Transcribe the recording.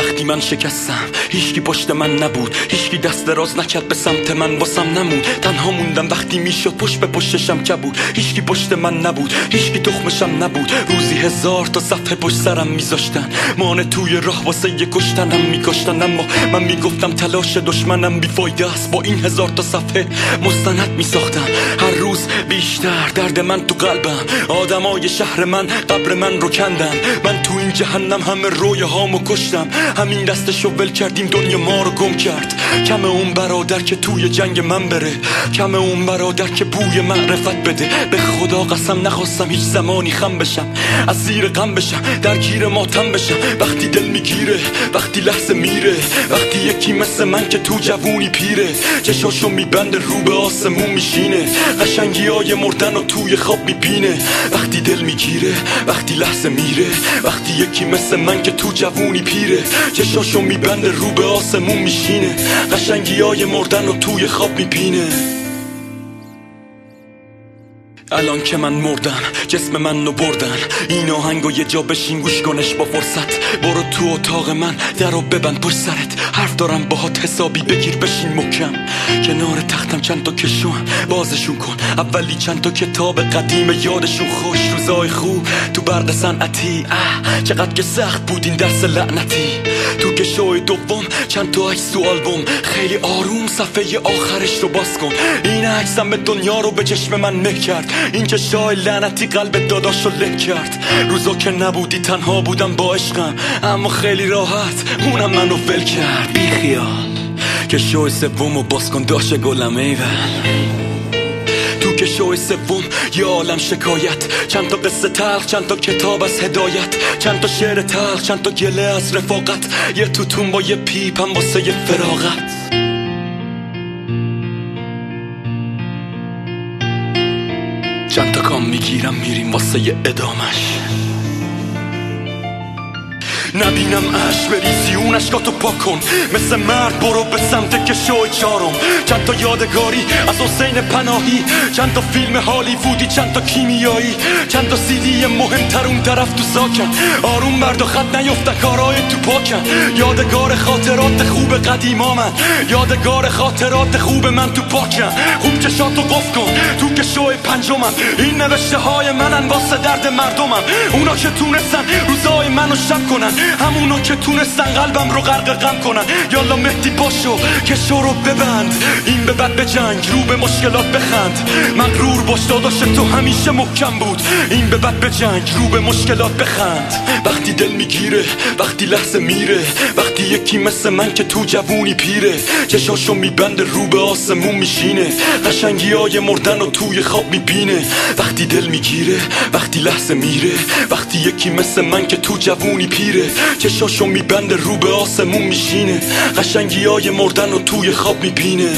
وقتی من شکستم هیچکی پشت من نبود هیچکی دست راز نکرد به سمت من واسم نمود تنها موندم وقتی می‌شد پشت به پشتشم کبود. هیچکی پشت من نبود هیچکی تخمشم نبود. روزی هزار تا صفحه پشت سرم میذاشتن. مانه توی راه واسه یه کشتنم میکشتن اما من می‌گفتم تلاش دشمنم بیفایده است. با این هزار تا صفحه مستند میساختم. هر روز بیشتر درد من تو قلبم. آدمای شهر من قبر من رو کندن. من تو این جهنم همه روی هامو کشتم. همین دستشو ول کردیم دنیا ما رو گم کرد. کم اون برادر که توی جنگ من بره. کم اون برادر که بوی معرفت بده. به خدا قسم نخواستم هیچ زمانی خم بشم. از زیر غم بشم درگیر ماتم بشم. وقتی دل می‌گیره وقتی لحظه میره. وقتی یکی مثل من که تو جوونی پیره. چشاشو میبنده رو به آسمون میشینه. قشنگی های مردن و توی خواب می‌بینه. وقتی دل می‌گیره وقتی لحظه میره. وقتی یکی مثل من که تو جوونی پیره. چشاشو میبنده رو به آسمون میشینه. قشنگی های مردن و توی خواب می‌بینه الان که من مردم جسم من رو بردن. این آهنگ و یه جا بشین گوش کنش با فرصت. برو تو اتاق من در رو ببند پشت سرت. حرف دارم باهات حسابی بگیر بشین مکم کنار تختم چند تا کشوم بازشون کن. اولی چند تا کتاب قدیم یادشون خوش. روزای خوب تو برق صنعتی. چقدر که سخت بود این درس لعنتی. تو کشوی دوم چند تا عکس تو آلبوم. خیلی آروم صفحه آخرش رو باز کن. این عکسم به دنیا رو به چشم من مه کرد. این که شای لعنتی قلب داداش رو لک کرد. روزا که نبودی تنها بودم با عشقم. اما خیلی راحت اونم منو ول کرد. بی خیال که شوی سوم و باز کن داشت گلم ایول. که شوی سوم یه عالم شکایت. چند تا قصه تلخ چند تا کتاب از هدایت. چند تا شعر تلخ چند تا گله از رفاقت. یه توتون با یه پیپم واسه یه فراغت. چند تا کام می‌گیرم میریم واسه یه ادامش. نبینم اش بریزی اون اشکاتو پاک کن مثل مرد برو به سمت کشوی چارم چند تا یادگاری از حسین پناهی چند تا فیلم هالیوودی چند تا کیمیایی چند تا سیدی مهمتر اون طرف تو ساکن آروم مرد و خط نیفتن کارای تو پاکن یادگار خاطرات خوب قدیما من یادگار خاطرات خوب من تو پاکن خوب چشاتو قف کن تو کشوی پنجمم این نوشته های منن واسه درد مردمم اونا که تونستن روزای منو شب کنن همونو که تونستن قلبم رو غرق غم کنن. یالا مهدی باشو که رو ببند. این به بد به جنگ رو به مشکلات بخند. مغرور باش داداش تو همیشه محکم بود. این به بد به جنگ رو به مشکلات بخند. وقتی دل می‌گیره وقتی لحظه میره. وقتی یکی مثل من که تو جوونی پیره. چشاشو میبنده رو به آسمون میشینه. قشنگی های مردن و توی خواب می‌بینه. وقتی دل می‌گیره وقتی لحظه میره. وقتی یکی مثل من که تو جوونی پیره. چشاشو میبنده رو به آسمون میشینه قشنگی های مردن و توی خواب می‌بینه.